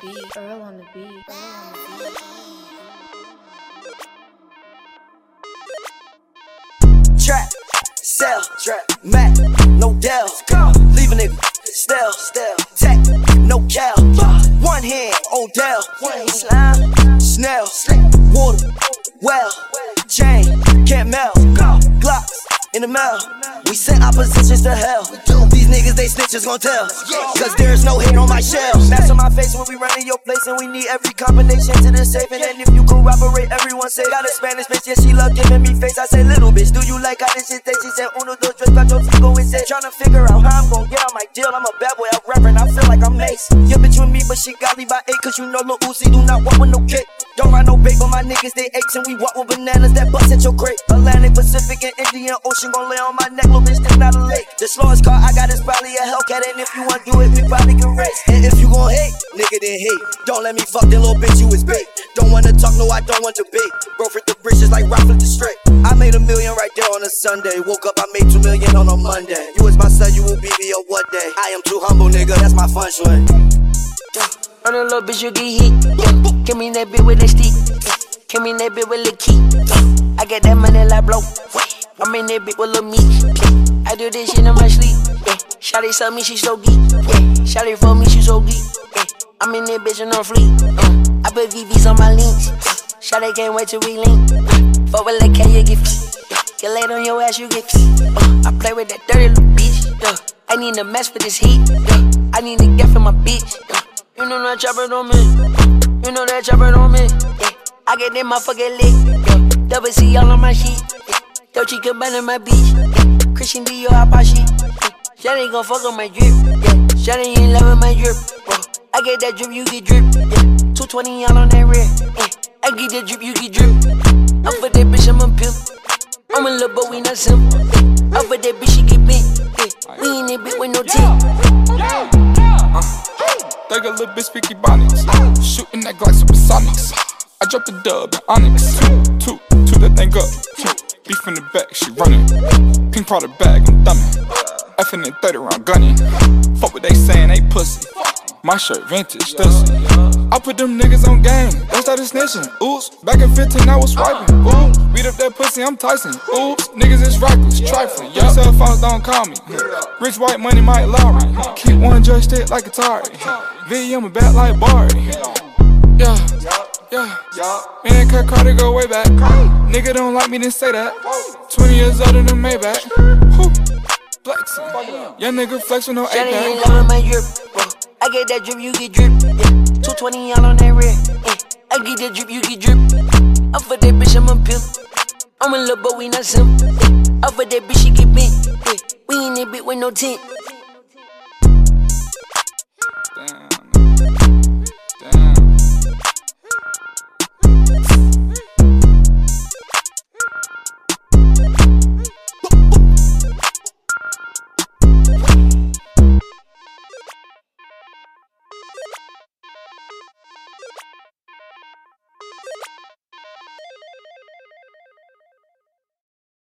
beat. Earl on the beat. Earl on the beat. Trap, sell, trap, Mac, no Dell. Leave a nigga, stale, stale, tech, no cal. One hand, Odell, slime, snail, water, well, chain, can't melt. Glocks in the mail, we sent oppositions to hell. These niggas, they snitches gon' tell. Cause there's no hate on my shell. Mask on my face when we run running your place, and we need every combination to the safe. And then if you corroborate, everyone say, Got a Spanish bitch, yeah, she love giving me face. I say, Little bitch, do you like how this shit tastes? She said, Uno, dos, tres, cuatro, cinco, and six. Tryna figure out how I'm gon' get on my deal. I'm a bad boy, out rapping, I feel like I'm Mace. Your bitch with me, but she got me by eight, cause you know Lil Uzi do not walk with no cake. Don't ride no bait, but my niggas, they aches, and we walk with bananas that bust at your crate. Atlantic, Pacific, and Indian Ocean gon' lay on my neck, little bitch, this not a lake. The slowest car I got is probably a Hellcat, and if you want to do it, we probably can race. And if you gon' hate, nigga, then hate. Don't let me fuck that little bitch, you is bait. Don't wanna talk, no, I don't want debate. Bro, for the bridges like Ralph the straight. I made a million right there on a Sunday. Woke up, I made two million on a Monday. You is my son, you will be me a what day. I am too humble, nigga, that's my fun swing. On a little bitch, you get hit. Yeah. Give me that bit with the stick. Give me that bit with the key. I get that money like blow. I'm in that bit with meat. Yeah. I do this shit in my sleep. Shawty tell me she so geek. Shawty for me, she so geek. I'm in that bitch and on fleek. Yeah. I put VVs on my links. Shawty can't wait till we link. Yeah. Fuck with the K, you get yeah. Get laid on your ass, you get uh, I play with that dirty little bitch. I need a mess for this heat. I need to get for my bitch. You know that chopper on me. You know that chopper on me. Yeah. I get that motherfucker lit. Yeah. Double C all on my sheet. Yeah. Dolce Gabbana my beach. Yeah. Christian Dior I pop shit. Yeah. Shawty gon' fuck on my drip. Yeah. Shawty ain't loving my drip. Yeah. I get that drip, you get drip. Yeah. 220 all on that rear. Yeah. I get that drip, you get drip. I'm for that bitch, I'm a pimp. I'm a little but we not simple. I'm for that bitch, she get bent. Yeah. We ain't that bitch with no tip. Little bitch, speaky bonics. Shooting that glass Glock supersonics. I dropped the dub Onyx. Two, two that thing up. Beef in the back, she running. Pink powder bag, I'm thumbing. Effing in the 30 round gunning. Fuck what they saying, they pussy. My shirt vintage. I put them niggas on game, they started snitching. Oops, back in 15, I was swiping. Oops, beat up that pussy, I'm Tyson. Oops, niggas is reckless, trifling. Your cell phones don't call me. Rich white money, Mike Lowry. Keep one joystick like Atari. V, I'm a bat like Barry. Yeah, yeah. Me and Kurt Carter go way back. Nigga don't like me, then say that. 20 years older than Maybach. Whew. Flexing. Young nigga flex with no Shawty ain't loving my drip. I get that drip, you get drip. Yeah. 220 all on that rear. Yeah. I get that drip, you get drip. I'm for that bitch, I'm a pimp. I'm a little but we not simple. Yeah. I'm for that bitch, she get bent. Yeah. We in that bit with no tent.